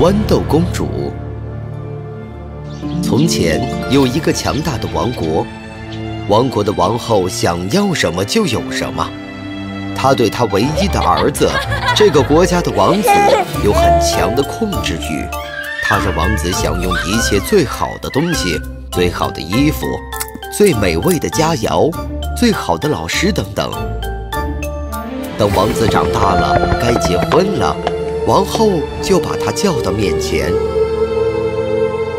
豌豆公主。从前有一个强大的王国，王国的王后想要什么就有什么。她对她唯一的儿子，这个国家的王子，有很强的控制欲。她让王子享用一切最好的东西，最好的衣服，最美味的佳肴，最好的老师等等。等王子长大了，该结婚了，王后就把他叫到面前。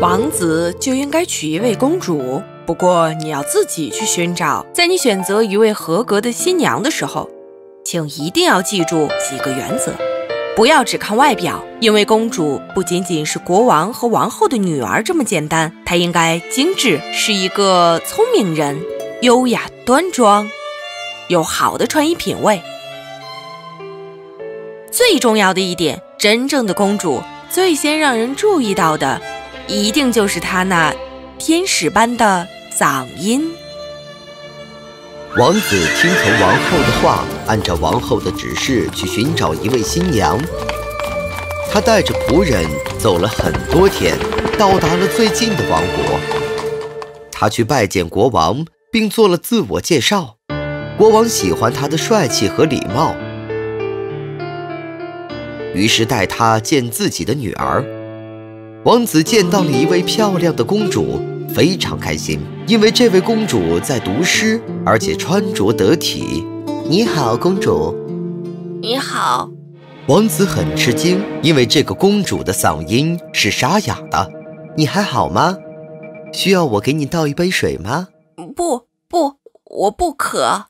王子就应该娶一位公主，不过你要自己去寻找。在你选择一位合格的新娘的时候，请一定要记住几个原则：不要只看外表，因为公主不仅仅是国王和王后的女儿这么简单，她应该精致，是一个聪明人，优雅端庄，有好的穿衣品味。最重要的一点，真正的公主最先让人注意到的，一定就是她那天使般的嗓音。王子听从王后的话，按照王后的指示去寻找一位新娘。他带着仆人走了很多天，到达了最近的王国。他去拜见国王，并做了自我介绍。国王喜欢他的帅气和礼貌。于是带他见自己的女儿。王子见到了一位漂亮的公主，非常开心，因为这位公主在读诗，而且穿着得体。你好，公主。你好。王子很吃惊，因为这个公主的嗓音是沙哑的。你还好吗？需要我给你倒一杯水吗？不，不，我不渴。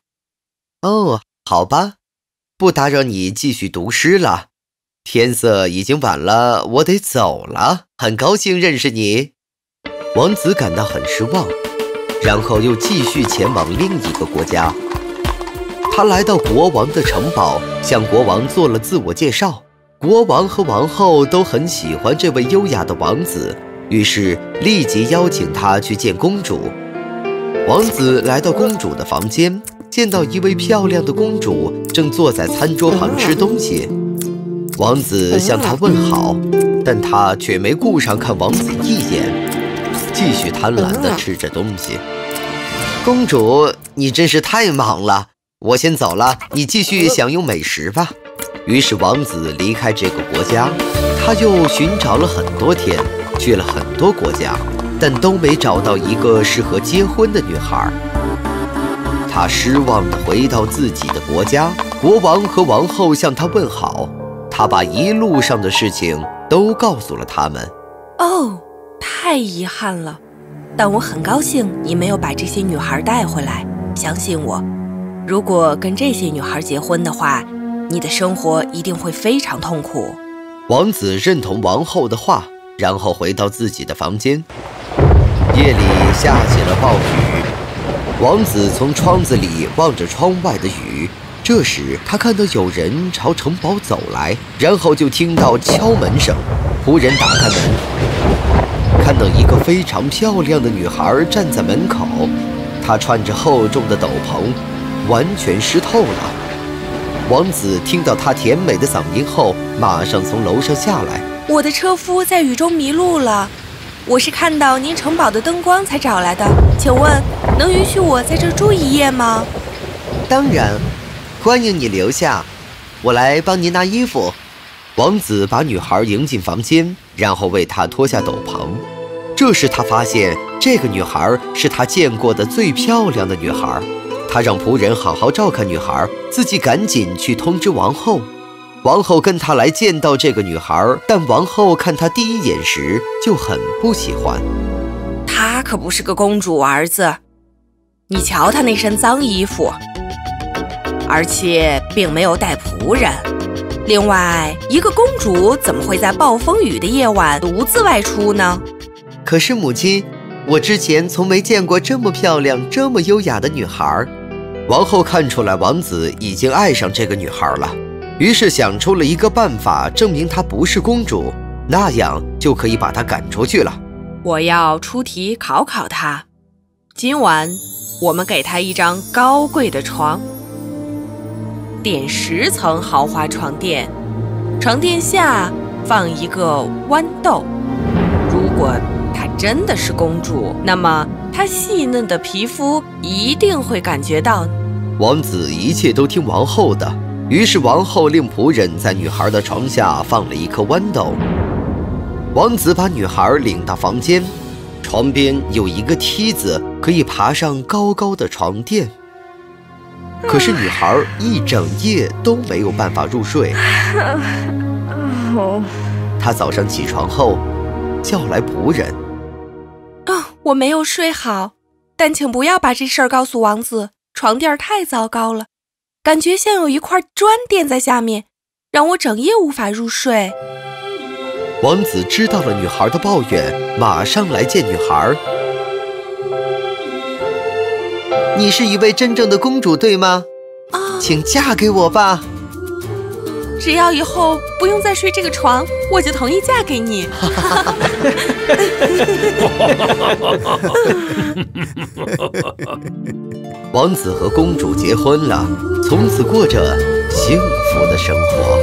哦，好吧，不打扰你继续读诗了。天色已经晚了，我得走了。很高兴认识你，王子感到很失望，然后又继续前往另一个国家。他来到国王的城堡，向国王做了自我介绍。国王和王后都很喜欢这位优雅的王子，于是立即邀请他去见公主。王子来到公主的房间，见到一位漂亮的公主正坐在餐桌旁吃东西。王子向她问好，但她却没顾上看王子一眼，继续贪婪地吃着东西。公主，你真是太忙了，我先走了，你继续享用美食吧。于是王子离开这个国家，他又寻找了很多天，去了很多国家，但都没找到一个适合结婚的女孩。他失望地回到自己的国家，国王和王后向他问好。他把一路上的事情都告诉了他们。哦，太遗憾了，但我很高兴你没有把这些女孩带回来。相信我，如果跟这些女孩结婚的话，你的生活一定会非常痛苦。王子认同王后的话，然后回到自己的房间。夜里下起了暴雨，王子从窗子里望着窗外的雨。这时，他看到有人朝城堡走来，然后就听到敲门声。仆人打开门，看到一个非常漂亮的女孩站在门口。她穿着厚重的斗篷，完全湿透了。王子听到她甜美的嗓音后，马上从楼上下来。我的车夫在雨中迷路了，我是看到您城堡的灯光才找来的。请问，能允许我在这住一夜吗？当然。欢迎你留下，我来帮您拿衣服。王子把女孩迎进房间，然后为她脱下斗篷。这时他发现这个女孩是他见过的最漂亮的女孩。他让仆人好好照看女孩，自己赶紧去通知王后。王后跟他来见到这个女孩，但王后看她第一眼时就很不喜欢。她可不是个公主儿子，你瞧她那身脏衣服。而且并没有带仆人。另外，一个公主怎么会在暴风雨的夜晚独自外出呢？可是母亲，我之前从没见过这么漂亮、这么优雅的女孩。王后看出来王子已经爱上这个女孩了，于是想出了一个办法，证明她不是公主，那样就可以把她赶出去了。我要出题考考她。今晚我们给她一张高贵的床。垫十层豪华床垫，床垫下放一个豌豆。如果她真的是公主，那么她细嫩的皮肤一定会感觉到。王子一切都听王后的，于是王后令仆人在女孩的床下放了一颗豌豆。王子把女孩领到房间，床边有一个梯子，可以爬上高高的床垫。可是女孩一整夜都没有办法入睡。她早上起床后，叫来仆人：“啊，我没有睡好，但请不要把这事儿告诉王子。床垫太糟糕了，感觉像有一块砖垫在下面，让我整夜无法入睡。”王子知道了女孩的抱怨，马上来见女孩。你是一位真正的公主，对吗？啊，请嫁给我吧！只要以后不用再睡这个床，我就同意嫁给你。王子和公主结婚了，从此过着幸福的生活。